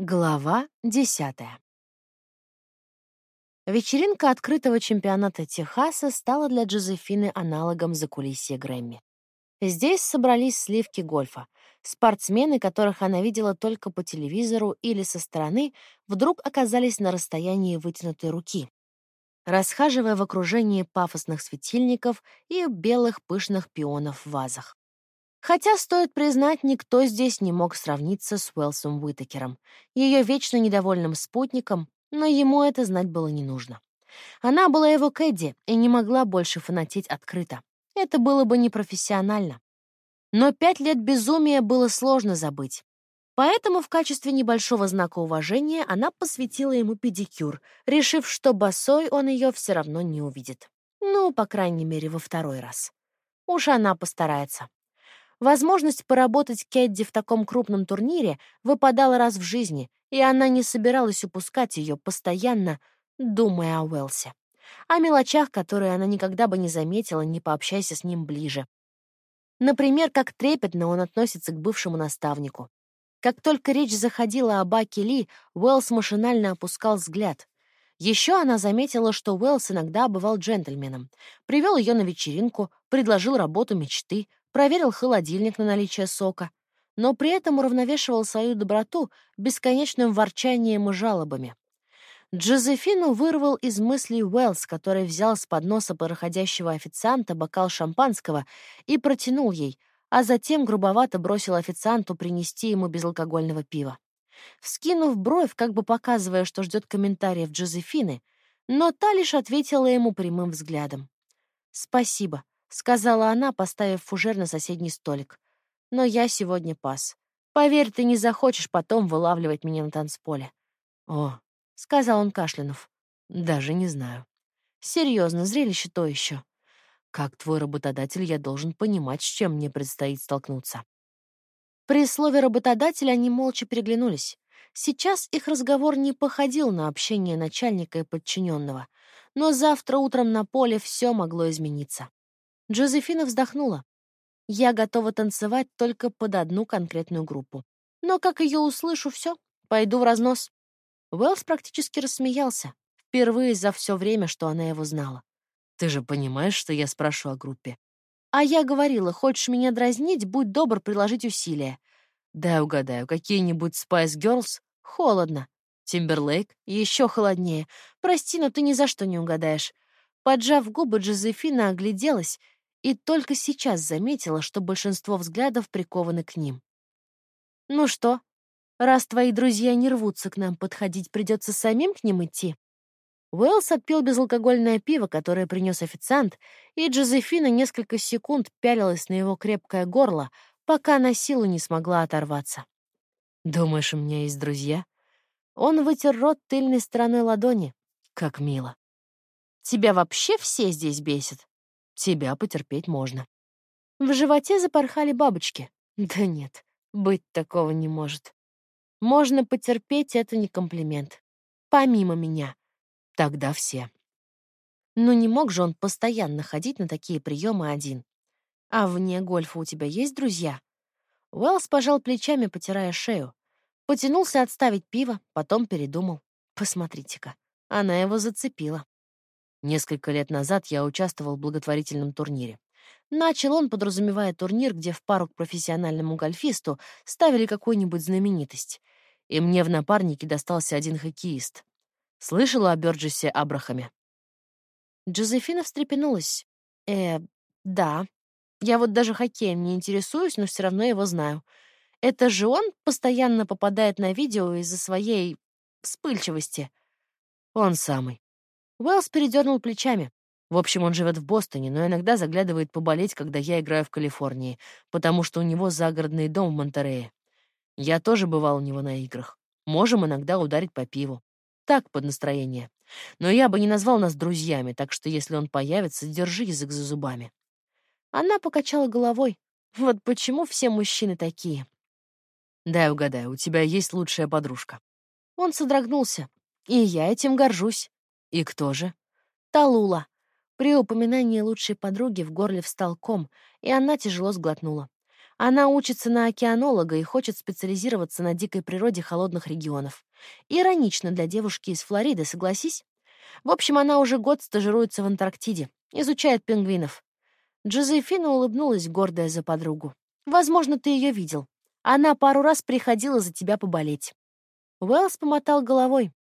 Глава десятая. Вечеринка открытого чемпионата Техаса стала для Джозефины аналогом закулисья Грэмми. Здесь собрались сливки гольфа. Спортсмены, которых она видела только по телевизору или со стороны, вдруг оказались на расстоянии вытянутой руки, расхаживая в окружении пафосных светильников и белых пышных пионов в вазах. Хотя, стоит признать, никто здесь не мог сравниться с Уэлсом Уитакером, ее вечно недовольным спутником, но ему это знать было не нужно. Она была его Кэдди и не могла больше фанатеть открыто. Это было бы непрофессионально. Но пять лет безумия было сложно забыть. Поэтому в качестве небольшого знака уважения она посвятила ему педикюр, решив, что босой он ее все равно не увидит. Ну, по крайней мере, во второй раз. Уж она постарается. Возможность поработать Кэдди в таком крупном турнире выпадала раз в жизни, и она не собиралась упускать ее постоянно, думая о Уэлсе. О мелочах, которые она никогда бы не заметила, не пообщайся с ним ближе. Например, как трепетно он относится к бывшему наставнику. Как только речь заходила об Аке Ли, Уэллс машинально опускал взгляд. Еще она заметила, что Уэллс иногда бывал джентльменом. Привел ее на вечеринку, предложил работу мечты, проверил холодильник на наличие сока, но при этом уравновешивал свою доброту бесконечным ворчанием и жалобами. Джозефину вырвал из мыслей Уэллс, который взял с подноса проходящего официанта бокал шампанского и протянул ей, а затем грубовато бросил официанту принести ему безалкогольного пива. Вскинув бровь, как бы показывая, что ждет комментариев Джозефины, но та лишь ответила ему прямым взглядом. «Спасибо», — сказала она, поставив фужер на соседний столик. «Но я сегодня пас. Поверь, ты не захочешь потом вылавливать меня на танцполе». «О», — сказал он кашлянув, — «даже не знаю». «Серьезно, зрелище то еще. Как твой работодатель, я должен понимать, с чем мне предстоит столкнуться». При слове «работодатель» они молча переглянулись. Сейчас их разговор не походил на общение начальника и подчиненного, но завтра утром на поле все могло измениться. Джозефина вздохнула. «Я готова танцевать только под одну конкретную группу. Но как ее услышу, все, пойду в разнос». Уэллс практически рассмеялся, впервые за все время, что она его знала. «Ты же понимаешь, что я спрошу о группе?» «А я говорила, хочешь меня дразнить, будь добр приложить усилия». «Дай угадаю, какие-нибудь Spice Girls?» «Холодно». «Тимберлейк?» «Еще холоднее. Прости, но ты ни за что не угадаешь». Поджав губы, Джозефина огляделась и только сейчас заметила, что большинство взглядов прикованы к ним. «Ну что, раз твои друзья не рвутся к нам подходить, придется самим к ним идти?» Уэллс отпил безалкогольное пиво, которое принес официант, и Джозефина несколько секунд пялилась на его крепкое горло, пока на силу не смогла оторваться. «Думаешь, у меня есть друзья?» Он вытер рот тыльной стороной ладони. Как мило. «Тебя вообще все здесь бесят?» Тебя потерпеть можно. В животе запорхали бабочки. Да нет, быть такого не может. Можно потерпеть, это не комплимент. Помимо меня. Тогда все. Но не мог же он постоянно ходить на такие приемы один. А вне гольфа у тебя есть друзья? Уэллс пожал плечами, потирая шею. Потянулся отставить пиво, потом передумал. Посмотрите-ка, она его зацепила. Несколько лет назад я участвовал в благотворительном турнире. Начал он, подразумевая турнир, где в пару к профессиональному гольфисту ставили какую-нибудь знаменитость. И мне в напарнике достался один хоккеист. Слышала о Бёрджесе Абрахаме? Джозефина встрепенулась. «Э, да. Я вот даже хоккеем не интересуюсь, но все равно его знаю. Это же он постоянно попадает на видео из-за своей вспыльчивости?» «Он самый. Уэллс передернул плечами. В общем, он живет в Бостоне, но иногда заглядывает поболеть, когда я играю в Калифорнии, потому что у него загородный дом в Монтерее. Я тоже бывал у него на играх. Можем иногда ударить по пиву. Так, под настроение. Но я бы не назвал нас друзьями, так что если он появится, держи язык за зубами. Она покачала головой. Вот почему все мужчины такие. Дай угадаю, у тебя есть лучшая подружка. Он содрогнулся. И я этим горжусь. «И кто же?» «Талула». При упоминании лучшей подруги в горле встал ком, и она тяжело сглотнула. Она учится на океанолога и хочет специализироваться на дикой природе холодных регионов. Иронично для девушки из Флориды, согласись? В общем, она уже год стажируется в Антарктиде, изучает пингвинов. Джозефина улыбнулась, гордая за подругу. «Возможно, ты ее видел. Она пару раз приходила за тебя поболеть». Уэллс помотал головой.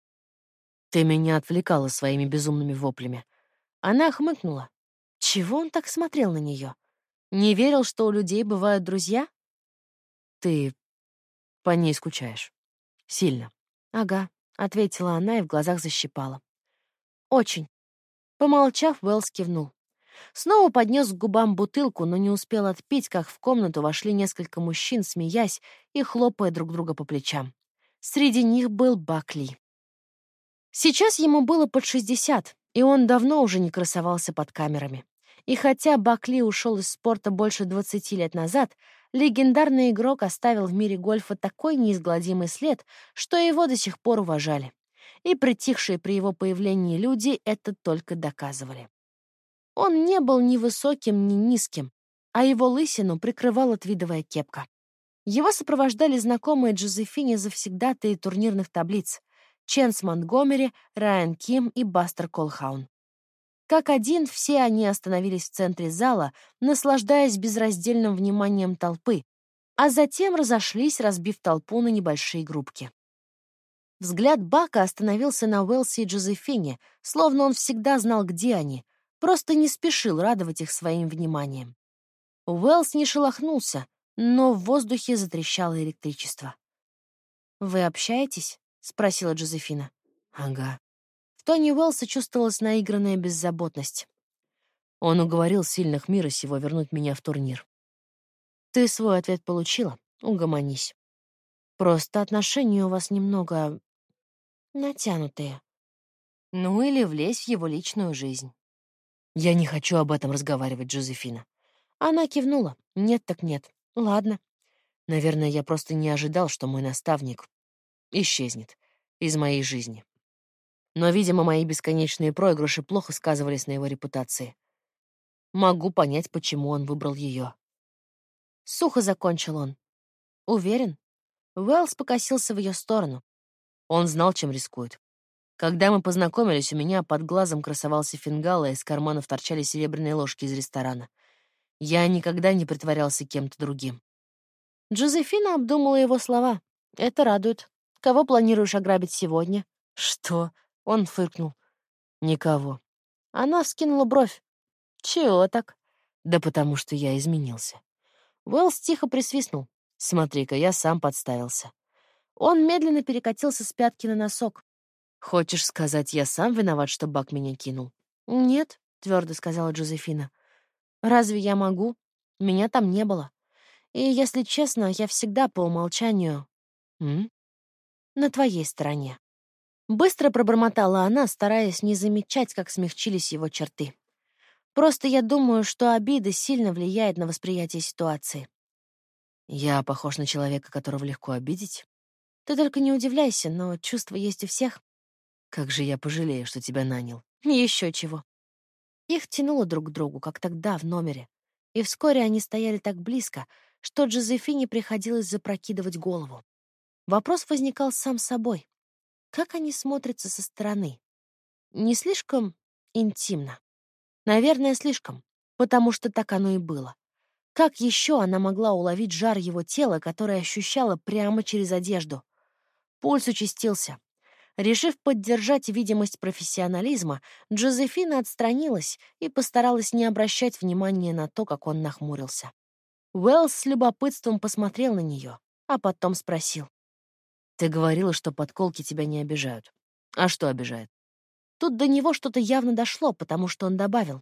«Ты меня отвлекала своими безумными воплями». Она хмыкнула. Чего он так смотрел на нее? Не верил, что у людей бывают друзья? Ты по ней скучаешь. Сильно. Ага, ответила она и в глазах защипала. Очень. Помолчав, Уэллс кивнул. Снова поднес к губам бутылку, но не успел отпить, как в комнату вошли несколько мужчин, смеясь и хлопая друг друга по плечам. Среди них был Бакли. Сейчас ему было под шестьдесят, и он давно уже не красовался под камерами. И хотя Бакли ушел из спорта больше 20 лет назад, легендарный игрок оставил в мире гольфа такой неизгладимый след, что его до сих пор уважали. И притихшие при его появлении люди это только доказывали. Он не был ни высоким, ни низким, а его лысину прикрывала твидовая кепка. Его сопровождали знакомые Джозефине завсегдатые турнирных таблиц — Ченс Монтгомери, Райан Ким и Бастер Колхаун. Как один, все они остановились в центре зала, наслаждаясь безраздельным вниманием толпы, а затем разошлись, разбив толпу на небольшие группки. Взгляд Бака остановился на Уэлси и Джозефине, словно он всегда знал, где они, просто не спешил радовать их своим вниманием. Уэллс не шелохнулся, но в воздухе затрещало электричество. «Вы общаетесь?» — спросила Джозефина. «Ага». В тоне Уэллса чувствовалась наигранная беззаботность. Он уговорил сильных мира сего вернуть меня в турнир. «Ты свой ответ получила. Угомонись. Просто отношения у вас немного натянутые. Ну или влезь в его личную жизнь. «Я не хочу об этом разговаривать, Джозефина». Она кивнула. «Нет так нет. Ладно. Наверное, я просто не ожидал, что мой наставник исчезнет из моей жизни. Но, видимо, мои бесконечные проигрыши плохо сказывались на его репутации. Могу понять, почему он выбрал ее. Сухо закончил он. Уверен? Уэллс покосился в ее сторону. Он знал, чем рискует. Когда мы познакомились, у меня под глазом красовался фингал, а из карманов торчали серебряные ложки из ресторана. Я никогда не притворялся кем-то другим. Джозефина обдумала его слова. «Это радует. Кого планируешь ограбить сегодня?» «Что?» — он фыркнул. «Никого». Она вскинула бровь. «Чего так?» «Да потому что я изменился». Уэллс тихо присвистнул. «Смотри-ка, я сам подставился». Он медленно перекатился с пятки на носок. «Хочешь сказать, я сам виноват, что Бак меня кинул?» «Нет», — твердо сказала Джозефина. «Разве я могу? Меня там не было. И, если честно, я всегда по умолчанию...» «М? «На твоей стороне». Быстро пробормотала она, стараясь не замечать, как смягчились его черты. «Просто я думаю, что обида сильно влияет на восприятие ситуации». «Я похож на человека, которого легко обидеть?» «Ты только не удивляйся, но чувства есть у всех. Как же я пожалею, что тебя нанял. Еще чего. Их тянуло друг к другу, как тогда в номере. И вскоре они стояли так близко, что Джозефине приходилось запрокидывать голову. Вопрос возникал сам собой. Как они смотрятся со стороны? Не слишком интимно? Наверное, слишком, потому что так оно и было. Как еще она могла уловить жар его тела, которое ощущала прямо через одежду? Пульс участился. Решив поддержать видимость профессионализма, Джозефина отстранилась и постаралась не обращать внимания на то, как он нахмурился. Уэллс с любопытством посмотрел на нее, а потом спросил. «Ты говорила, что подколки тебя не обижают. А что обижает?» Тут до него что-то явно дошло, потому что он добавил.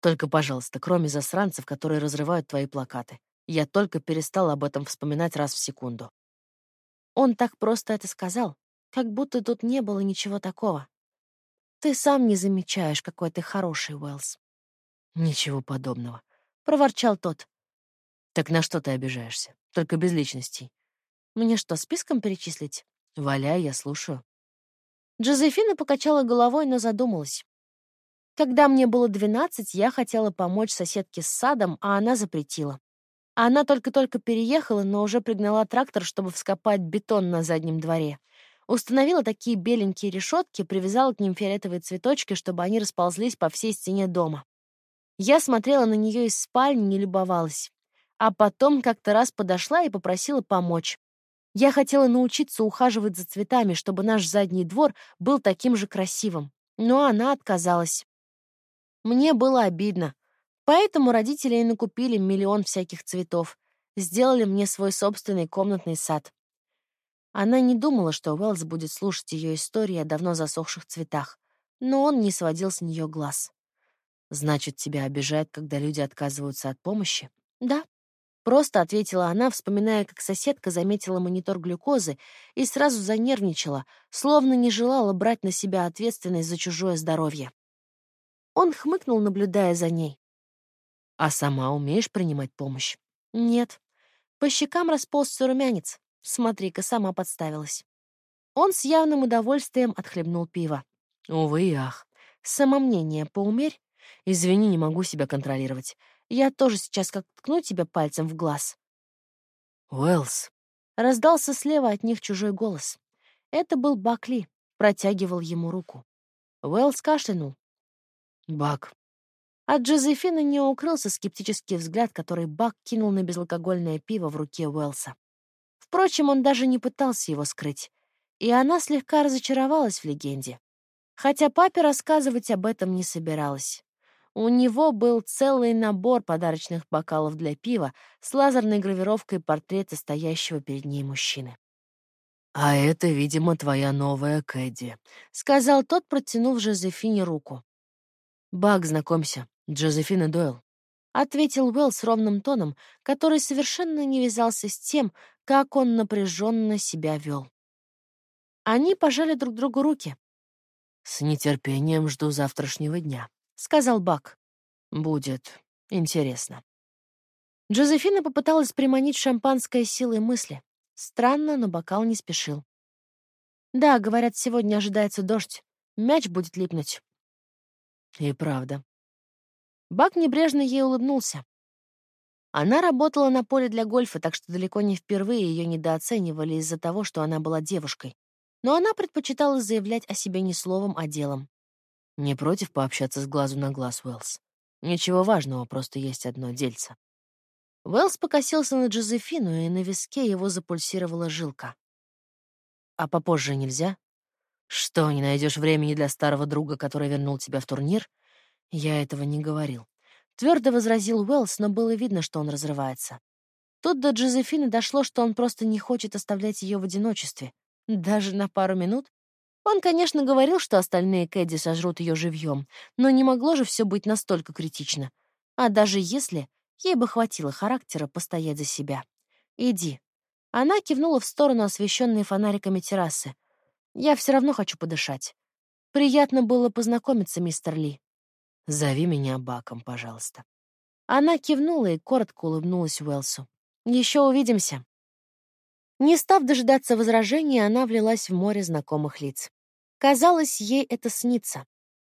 «Только, пожалуйста, кроме засранцев, которые разрывают твои плакаты. Я только перестал об этом вспоминать раз в секунду». Он так просто это сказал, как будто тут не было ничего такого. Ты сам не замечаешь, какой ты хороший, Уэллс. Ничего подобного, проворчал тот. Так на что ты обижаешься? Только без личностей. Мне что, списком перечислить? Валяй, я слушаю. Джозефина покачала головой, но задумалась. Когда мне было двенадцать, я хотела помочь соседке с садом, а она запретила. Она только-только переехала, но уже пригнала трактор, чтобы вскопать бетон на заднем дворе. Установила такие беленькие решетки, привязала к ним фиолетовые цветочки, чтобы они расползлись по всей стене дома. Я смотрела на нее из спальни, не любовалась. А потом как-то раз подошла и попросила помочь. Я хотела научиться ухаживать за цветами, чтобы наш задний двор был таким же красивым. Но она отказалась. Мне было обидно. Поэтому родители и накупили миллион всяких цветов. Сделали мне свой собственный комнатный сад. Она не думала, что Уэллс будет слушать ее истории о давно засохших цветах, но он не сводил с нее глаз. «Значит, тебя обижает, когда люди отказываются от помощи?» «Да», — просто ответила она, вспоминая, как соседка заметила монитор глюкозы и сразу занервничала, словно не желала брать на себя ответственность за чужое здоровье. Он хмыкнул, наблюдая за ней. А сама умеешь принимать помощь? Нет. По щекам расползся румянец. Смотри-ка, сама подставилась. Он с явным удовольствием отхлебнул пиво. Увы и ах. Самомнение поумерь. Извини, не могу себя контролировать. Я тоже сейчас как ткну тебя пальцем в глаз. Уэллс. Раздался слева от них чужой голос. Это был Бакли, протягивал ему руку. Уэллс кашлянул. «Бак, от Джозефины не укрылся скептический взгляд, который Бак кинул на безалкогольное пиво в руке Уэлса. Впрочем, он даже не пытался его скрыть. И она слегка разочаровалась в легенде. Хотя папе рассказывать об этом не собиралась. У него был целый набор подарочных бокалов для пива с лазерной гравировкой портрета стоящего перед ней мужчины. «А это, видимо, твоя новая Кэдди», — сказал тот, протянув Жозефине руку. «Бак, знакомься, Джозефина Дойл», — ответил Уэлл с ровным тоном, который совершенно не вязался с тем, как он напряженно себя вел. Они пожали друг другу руки. «С нетерпением жду завтрашнего дня», — сказал Бак. «Будет интересно». Джозефина попыталась приманить шампанское силой мысли. Странно, но бокал не спешил. «Да, говорят, сегодня ожидается дождь. Мяч будет липнуть». И правда. Бак небрежно ей улыбнулся. Она работала на поле для гольфа, так что далеко не впервые ее недооценивали из-за того, что она была девушкой. Но она предпочитала заявлять о себе не словом, а делом. Не против пообщаться с глазу на глаз, Уэллс. Ничего важного, просто есть одно дельце. Уэллс покосился на Джозефину, и на виске его запульсировала жилка. «А попозже нельзя?» «Что, не найдешь времени для старого друга, который вернул тебя в турнир?» Я этого не говорил. Твердо возразил Уэллс, но было видно, что он разрывается. Тут до Джозефины дошло, что он просто не хочет оставлять ее в одиночестве. Даже на пару минут. Он, конечно, говорил, что остальные Кэдди сожрут ее живьем, но не могло же все быть настолько критично. А даже если, ей бы хватило характера постоять за себя. «Иди». Она кивнула в сторону освещенной фонариками террасы. «Я все равно хочу подышать. Приятно было познакомиться, мистер Ли. Зови меня Баком, пожалуйста». Она кивнула и коротко улыбнулась Уэлсу. «Еще увидимся». Не став дожидаться возражений, она влилась в море знакомых лиц. Казалось, ей это снится.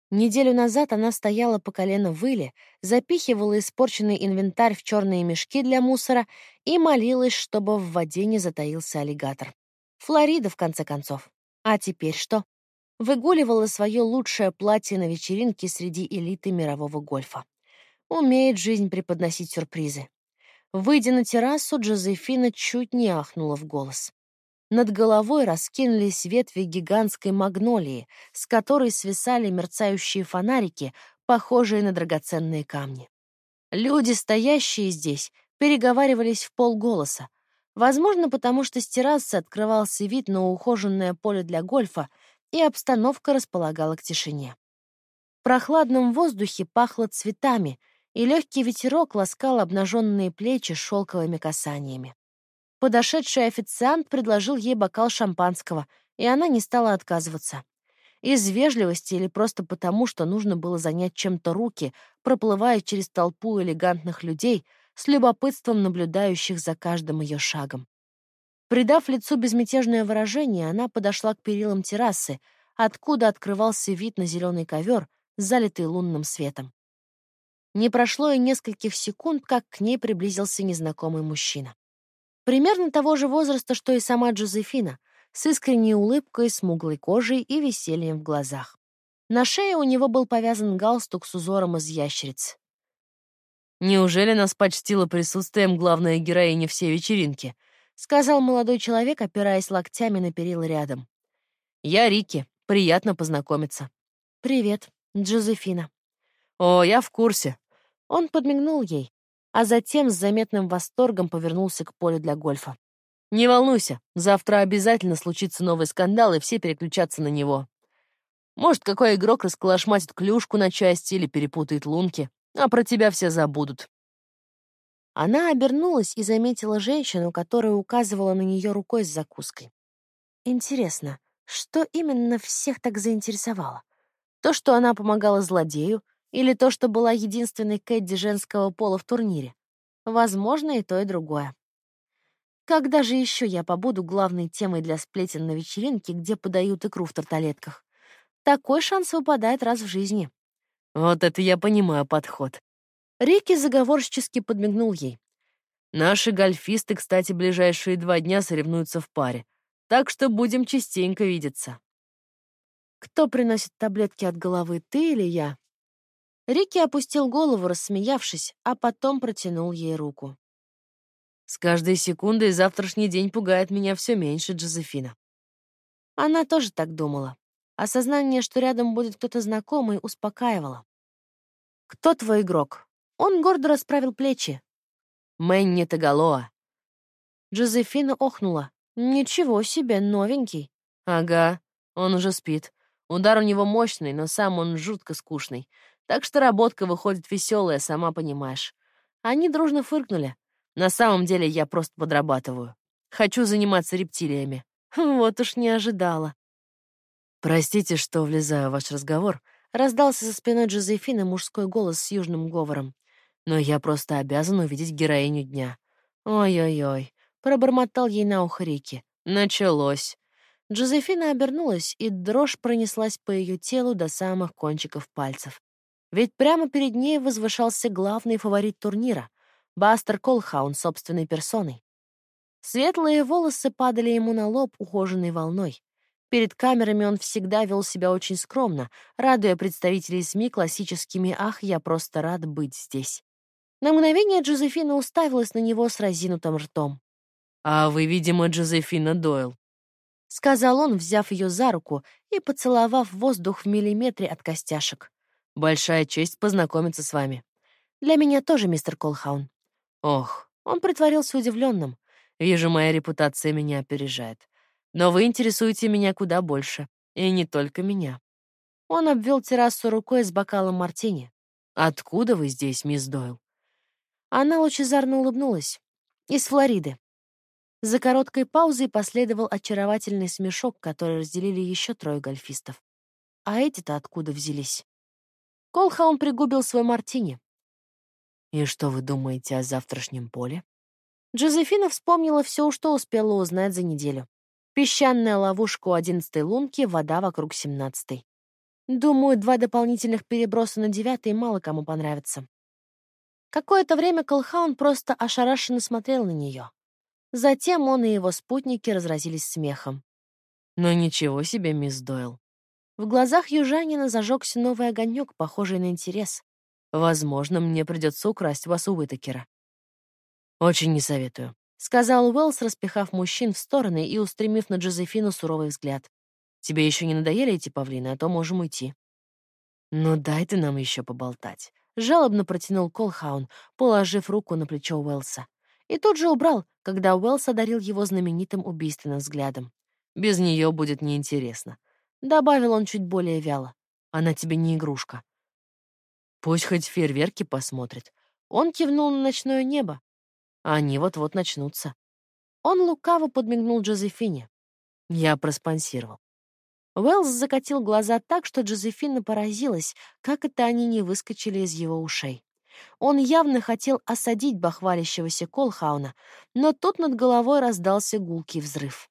Неделю назад она стояла по колено в иле, запихивала испорченный инвентарь в черные мешки для мусора и молилась, чтобы в воде не затаился аллигатор. Флорида, в конце концов. А теперь что? выгуливала свое лучшее платье на вечеринке среди элиты мирового гольфа. Умеет жизнь преподносить сюрпризы. Выйдя на террасу, Джозефина чуть не ахнула в голос. Над головой раскинулись ветви гигантской магнолии, с которой свисали мерцающие фонарики, похожие на драгоценные камни. Люди, стоящие здесь, переговаривались в полголоса. Возможно, потому что с террасы открывался вид на ухоженное поле для гольфа, и обстановка располагала к тишине. В прохладном воздухе пахло цветами, и легкий ветерок ласкал обнаженные плечи шелковыми касаниями. Подошедший официант предложил ей бокал шампанского, и она не стала отказываться. Из вежливости или просто потому, что нужно было занять чем-то руки, проплывая через толпу элегантных людей, с любопытством наблюдающих за каждым ее шагом. Придав лицу безмятежное выражение, она подошла к перилам террасы, откуда открывался вид на зеленый ковер, залитый лунным светом. Не прошло и нескольких секунд, как к ней приблизился незнакомый мужчина. Примерно того же возраста, что и сама Джозефина, с искренней улыбкой, смуглой кожей и весельем в глазах. На шее у него был повязан галстук с узором из ящериц. «Неужели нас почтила присутствием главная героиня всей вечеринки?» — сказал молодой человек, опираясь локтями на перила рядом. «Я Рики. Приятно познакомиться». «Привет, Джозефина». «О, я в курсе». Он подмигнул ей, а затем с заметным восторгом повернулся к полю для гольфа. «Не волнуйся, завтра обязательно случится новый скандал, и все переключатся на него. Может, какой игрок расколошматит клюшку на части или перепутает лунки, а про тебя все забудут». Она обернулась и заметила женщину, которая указывала на нее рукой с закуской. Интересно, что именно всех так заинтересовало? То, что она помогала злодею, или то, что была единственной Кэдди женского пола в турнире? Возможно, и то, и другое. Когда же еще я побуду главной темой для сплетен на вечеринке, где подают икру в тарталетках? Такой шанс выпадает раз в жизни. Вот это я понимаю подход. Рики заговорщически подмигнул ей. Наши гольфисты, кстати, ближайшие два дня соревнуются в паре, так что будем частенько видеться. Кто приносит таблетки от головы, ты или я? Рики опустил голову, рассмеявшись, а потом протянул ей руку. С каждой секундой завтрашний день пугает меня все меньше, Джозефина. Она тоже так думала. Осознание, что рядом будет кто-то знакомый, успокаивало. «Кто твой игрок?» Он гордо расправил плечи. «Мэнни Тагалоа». Джозефина охнула. «Ничего себе, новенький». «Ага, он уже спит. Удар у него мощный, но сам он жутко скучный. Так что работка выходит веселая, сама понимаешь». Они дружно фыркнули. На самом деле я просто подрабатываю. Хочу заниматься рептилиями. Вот уж не ожидала. Простите, что влезаю в ваш разговор. Раздался за спиной Джозефины мужской голос с южным говором. Но я просто обязан увидеть героиню дня. Ой-ой-ой. Пробормотал ей на ухо Рики. Началось. Джозефина обернулась, и дрожь пронеслась по ее телу до самых кончиков пальцев. Ведь прямо перед ней возвышался главный фаворит турнира — Бастер Колхаун собственной персоной. Светлые волосы падали ему на лоб ухоженной волной. Перед камерами он всегда вел себя очень скромно, радуя представителей СМИ классическими «Ах, я просто рад быть здесь». На мгновение Джозефина уставилась на него с разинутым ртом. «А вы, видимо, Джозефина Дойл», — сказал он, взяв ее за руку и поцеловав воздух в миллиметре от костяшек. «Большая честь познакомиться с вами». «Для меня тоже, мистер Колхаун». Ох, он притворился удивленным. Вижу, моя репутация меня опережает. Но вы интересуете меня куда больше. И не только меня. Он обвел террасу рукой с бокалом мартини. «Откуда вы здесь, мисс Дойл?» Она лучезарно улыбнулась. «Из Флориды». За короткой паузой последовал очаровательный смешок, который разделили еще трое гольфистов. А эти-то откуда взялись? Колхаун пригубил свой мартини. «И что вы думаете о завтрашнем поле?» Джозефина вспомнила все, что успела узнать за неделю. Песчаная ловушка у одиннадцатой лунки, вода вокруг семнадцатой. Думаю, два дополнительных переброса на девятый мало кому понравятся. Какое-то время Колхаун просто ошарашенно смотрел на нее. Затем он и его спутники разразились смехом. «Но ничего себе, мисс Дойл». В глазах южанина зажегся новый огонек, похожий на интерес. Возможно, мне придется украсть вас у Уитакера. Очень не советую, сказал Уэллс, распихав мужчин в стороны и устремив на Джозефину суровый взгляд. Тебе еще не надоели эти павлины, а то можем уйти. Ну дай ты нам еще поболтать. Жалобно протянул Колхаун, положив руку на плечо Уэллса. И тут же убрал, когда Уэллс одарил его знаменитым убийственным взглядом. «Без нее будет неинтересно», — добавил он чуть более вяло. «Она тебе не игрушка. Пусть хоть фейерверки посмотрит. Он кивнул на ночное небо. Они вот-вот начнутся. Он лукаво подмигнул Джозефине. Я проспонсировал. Уэллс закатил глаза так, что Джозефина поразилась, как это они не выскочили из его ушей. Он явно хотел осадить бахвалящегося Колхауна, но тут над головой раздался гулкий взрыв.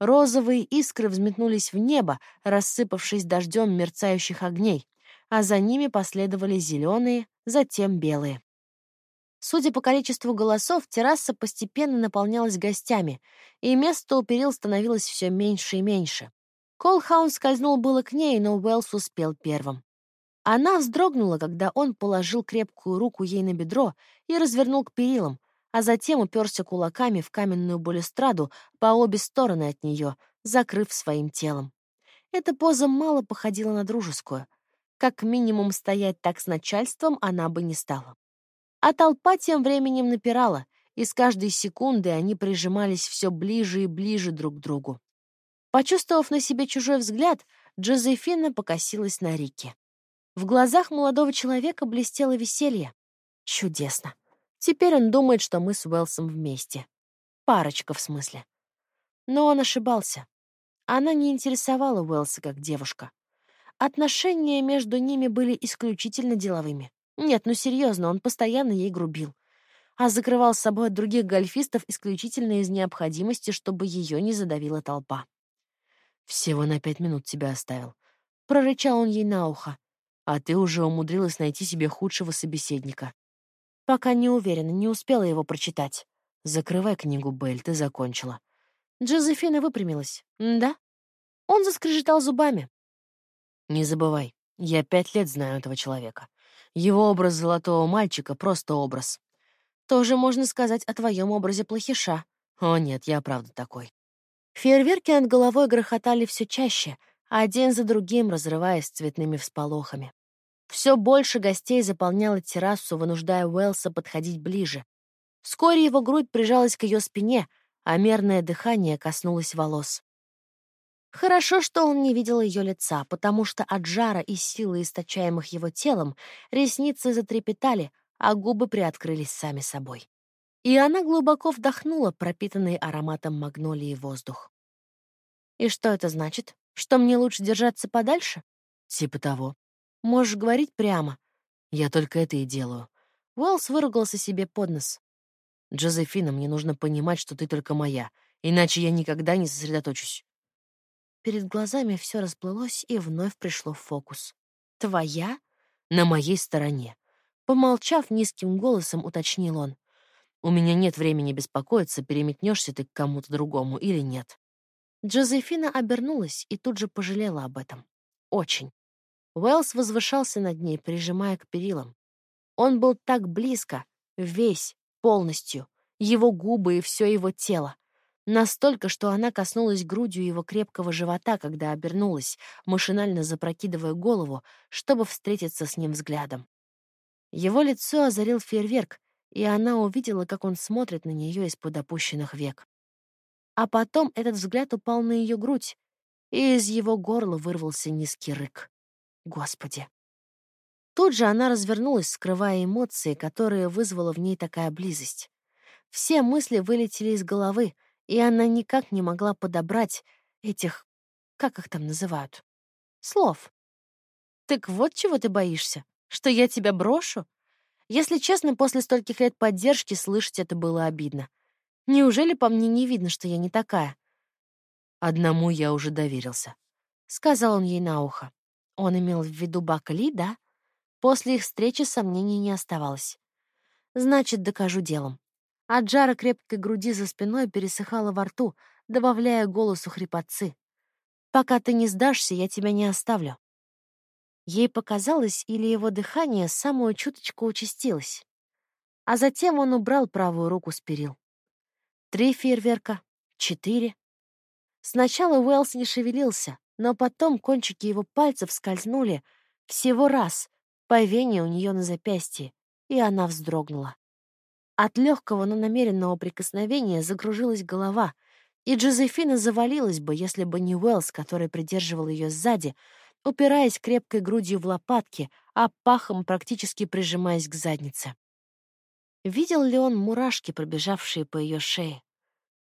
Розовые искры взметнулись в небо, рассыпавшись дождем мерцающих огней, а за ними последовали зеленые, затем белые. Судя по количеству голосов, терраса постепенно наполнялась гостями, и место у перил становилось все меньше и меньше. Колхаун скользнул было к ней, но Уэллс успел первым. Она вздрогнула, когда он положил крепкую руку ей на бедро и развернул к перилам, а затем уперся кулаками в каменную балюстраду по обе стороны от нее, закрыв своим телом. Эта поза мало походила на дружескую. Как минимум стоять так с начальством она бы не стала. А толпа тем временем напирала, и с каждой секунды они прижимались все ближе и ближе друг к другу. Почувствовав на себе чужой взгляд, Джозефина покосилась на Рике. В глазах молодого человека блестело веселье. Чудесно. Теперь он думает, что мы с Уэлсом вместе. Парочка, в смысле. Но он ошибался. Она не интересовала Уэлса как девушка. Отношения между ними были исключительно деловыми. Нет, ну серьезно, он постоянно ей грубил. А закрывал с собой от других гольфистов исключительно из необходимости, чтобы ее не задавила толпа. «Всего на пять минут тебя оставил», — прорычал он ей на ухо. «А ты уже умудрилась найти себе худшего собеседника». Пока не уверена, не успела его прочитать. «Закрывай книгу, Белль, ты закончила». Джозефина выпрямилась. «Да?» Он заскрежетал зубами. «Не забывай, я пять лет знаю этого человека. Его образ золотого мальчика — просто образ. Тоже можно сказать о твоем образе плохиша. О нет, я правда такой. Фейерверки над головой грохотали все чаще, один за другим разрываясь цветными всполохами. Все больше гостей заполняло террасу, вынуждая Уэлса подходить ближе. Вскоре его грудь прижалась к ее спине, а мерное дыхание коснулось волос. Хорошо, что он не видел ее лица, потому что от жара и силы, источаемых его телом, ресницы затрепетали, а губы приоткрылись сами собой. И она глубоко вдохнула пропитанный ароматом магнолии воздух. «И что это значит? Что мне лучше держаться подальше?» «Типа того. Можешь говорить прямо. Я только это и делаю». Уэллс выругался себе под нос. «Джозефина, мне нужно понимать, что ты только моя, иначе я никогда не сосредоточусь. Перед глазами все расплылось и вновь пришло в фокус. «Твоя?» «На моей стороне». Помолчав низким голосом, уточнил он. «У меня нет времени беспокоиться, переметнешься ты к кому-то другому или нет». Джозефина обернулась и тут же пожалела об этом. Очень. Уэллс возвышался над ней, прижимая к перилам. Он был так близко, весь, полностью, его губы и все его тело. Настолько, что она коснулась грудью его крепкого живота, когда обернулась, машинально запрокидывая голову, чтобы встретиться с ним взглядом. Его лицо озарил фейерверк, и она увидела, как он смотрит на нее из-под опущенных век. А потом этот взгляд упал на ее грудь, и из его горла вырвался низкий рык. Господи! Тут же она развернулась, скрывая эмоции, которые вызвала в ней такая близость. Все мысли вылетели из головы — и она никак не могла подобрать этих, как их там называют, слов. «Так вот чего ты боишься? Что я тебя брошу?» Если честно, после стольких лет поддержки слышать это было обидно. Неужели по мне не видно, что я не такая? Одному я уже доверился. Сказал он ей на ухо. Он имел в виду Бакали, да? После их встречи сомнений не оставалось. Значит, докажу делом. От жара крепкой груди за спиной пересыхало во рту, добавляя голосу хрипотцы. «Пока ты не сдашься, я тебя не оставлю». Ей показалось, или его дыхание самую чуточку участилось. А затем он убрал правую руку с перил. Три фейерверка, четыре. Сначала Уэллс не шевелился, но потом кончики его пальцев скользнули всего раз по вене у нее на запястье, и она вздрогнула. От легкого, но намеренного прикосновения загружилась голова, и Джозефина завалилась бы, если бы не Уэллс, который придерживал ее сзади, упираясь крепкой грудью в лопатки, а пахом практически прижимаясь к заднице. Видел ли он мурашки, пробежавшие по ее шее?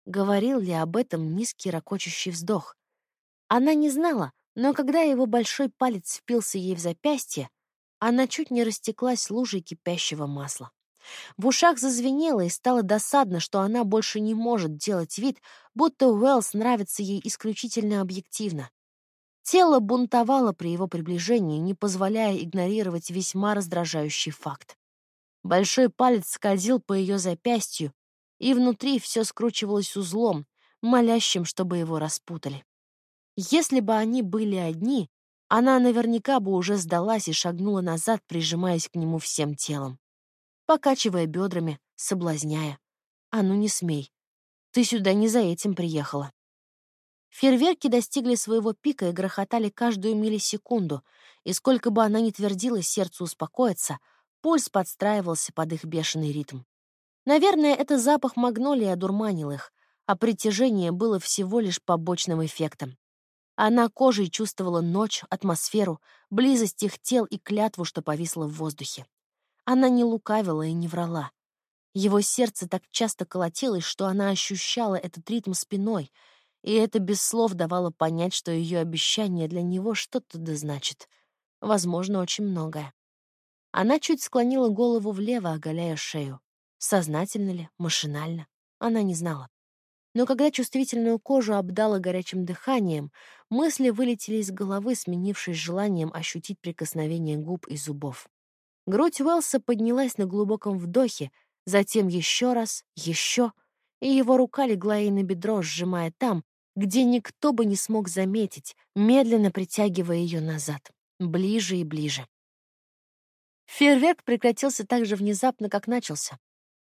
Говорил ли об этом низкий ракочущий вздох? Она не знала, но когда его большой палец впился ей в запястье, она чуть не растеклась лужей кипящего масла. В ушах зазвенело и стало досадно, что она больше не может делать вид, будто Уэллс нравится ей исключительно объективно. Тело бунтовало при его приближении, не позволяя игнорировать весьма раздражающий факт. Большой палец скользил по ее запястью, и внутри все скручивалось узлом, молящим, чтобы его распутали. Если бы они были одни, она наверняка бы уже сдалась и шагнула назад, прижимаясь к нему всем телом, покачивая бедрами, соблазняя. «А ну не смей. Ты сюда не за этим приехала». Фейерверки достигли своего пика и грохотали каждую миллисекунду, и сколько бы она ни твердила сердцу успокоиться, пульс подстраивался под их бешеный ритм. Наверное, это запах магнолии одурманил их, а притяжение было всего лишь побочным эффектом. Она кожей чувствовала ночь, атмосферу, близость их тел и клятву, что повисла в воздухе. Она не лукавила и не врала. Его сердце так часто колотилось, что она ощущала этот ритм спиной, и это без слов давало понять, что ее обещание для него что-то да значит. Возможно, очень многое. Она чуть склонила голову влево, оголяя шею. Сознательно ли, машинально, она не знала. Но когда чувствительную кожу обдала горячим дыханием, мысли вылетели из головы, сменившись желанием ощутить прикосновение губ и зубов. Грудь Уэлса поднялась на глубоком вдохе, затем еще раз, еще, и его рука легла ей на бедро, сжимая там, где никто бы не смог заметить, медленно притягивая ее назад, ближе и ближе. Фейерверк прекратился так же внезапно, как начался.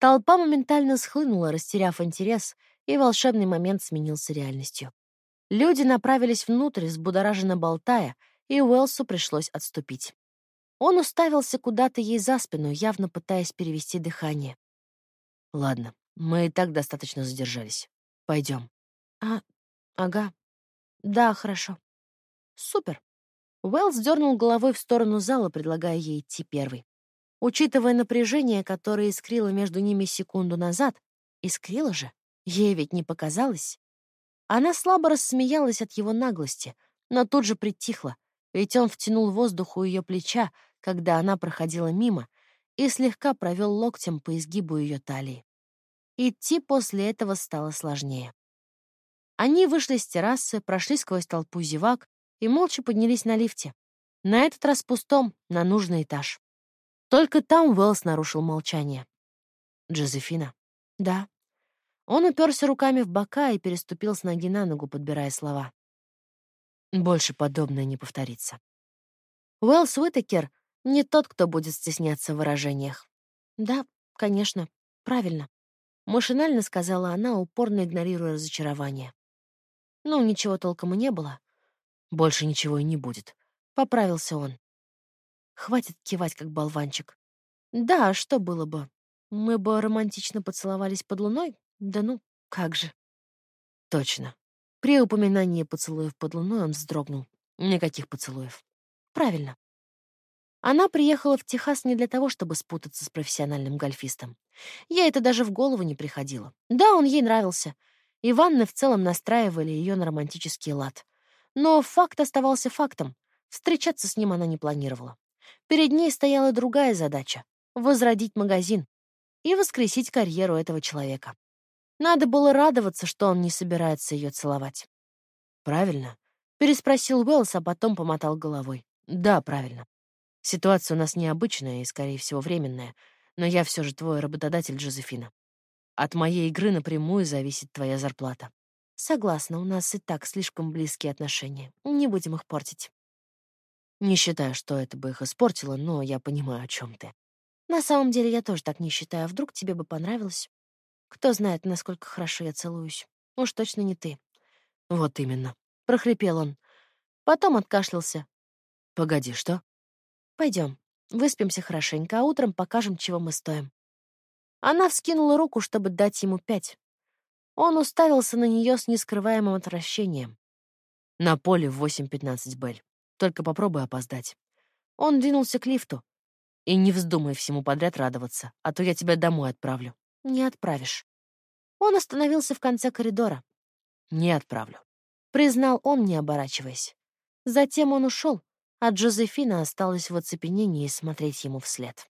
Толпа моментально схлынула, растеряв интерес, и волшебный момент сменился реальностью. Люди направились внутрь, взбудораженно болтая, и Уэлсу пришлось отступить. Он уставился куда-то ей за спину, явно пытаясь перевести дыхание. «Ладно, мы и так достаточно задержались. Пойдем. «А, ага. Да, хорошо. Супер». Уэллс дернул головой в сторону зала, предлагая ей идти первой. Учитывая напряжение, которое искрило между ними секунду назад, искрило же, ей ведь не показалось. Она слабо рассмеялась от его наглости, но тут же притихла, ведь он втянул воздух у ее плеча, когда она проходила мимо, и слегка провел локтем по изгибу ее талии. Идти после этого стало сложнее. Они вышли с террасы, прошли сквозь толпу зевак и молча поднялись на лифте. На этот раз пустом, на нужный этаж. Только там Уэллс нарушил молчание. «Джозефина?» «Да». Он уперся руками в бока и переступил с ноги на ногу, подбирая слова. Больше подобное не повторится. Уэллс Уитакер не тот, кто будет стесняться в выражениях. «Да, конечно, правильно», — машинально сказала она, упорно игнорируя разочарование. «Ну, ничего толком и не было. Больше ничего и не будет», — поправился он. Хватит кивать, как болванчик. Да, а что было бы? Мы бы романтично поцеловались под луной? Да ну, как же. Точно. При упоминании поцелуев под луной он вздрогнул. Никаких поцелуев. Правильно. Она приехала в Техас не для того, чтобы спутаться с профессиональным гольфистом. Ей это даже в голову не приходило. Да, он ей нравился. И ванны в целом настраивали ее на романтический лад. Но факт оставался фактом. Встречаться с ним она не планировала. Перед ней стояла другая задача — возродить магазин и воскресить карьеру этого человека. Надо было радоваться, что он не собирается ее целовать. «Правильно?» — переспросил Уэллс, а потом помотал головой. «Да, правильно. Ситуация у нас необычная и, скорее всего, временная, но я все же твой работодатель, Джозефина. От моей игры напрямую зависит твоя зарплата. Согласна, у нас и так слишком близкие отношения. Не будем их портить. Не считаю, что это бы их испортило, но я понимаю, о чем ты. На самом деле я тоже так не считаю. А вдруг тебе бы понравилось? Кто знает, насколько хорошо я целуюсь. Уж точно не ты. Вот именно. Прохрипел он. Потом откашлялся. Погоди, что? Пойдем. Выспимся хорошенько, а утром покажем, чего мы стоим. Она вскинула руку, чтобы дать ему пять. Он уставился на нее с нескрываемым отвращением. На поле в 8.15, Бель. Только попробуй опоздать. Он двинулся к лифту. И не вздумай всему подряд радоваться, а то я тебя домой отправлю. Не отправишь. Он остановился в конце коридора. Не отправлю. Признал он, не оборачиваясь. Затем он ушел, а Джозефина осталась в оцепенении смотреть ему вслед.